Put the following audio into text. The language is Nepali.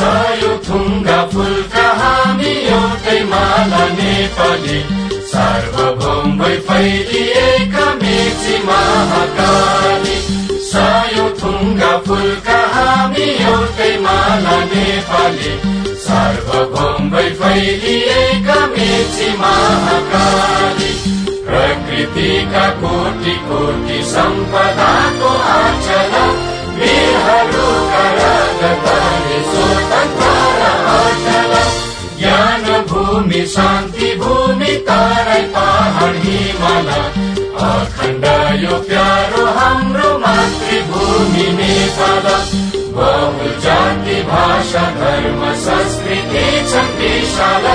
सायो थुङ्गा फुलका हामी एउटै माला नेपाली। सार्वभौमै फैलिएका मेची महाकाली। सायो थुङ्गा फुलका हामी एउटै माला नेपाली। सार्वभौमै फैलिएका मेची महाकाली। प्रकृतिका कोटि कोटि सम्पदा भूमि शान्ति भूमि तारै पहाड हिमाल अखण्ड यो प्यारो हाम्रो मातृभूमि नेपाल। बहु जाति भाषा धर्म संस्कृति छन् विशाल।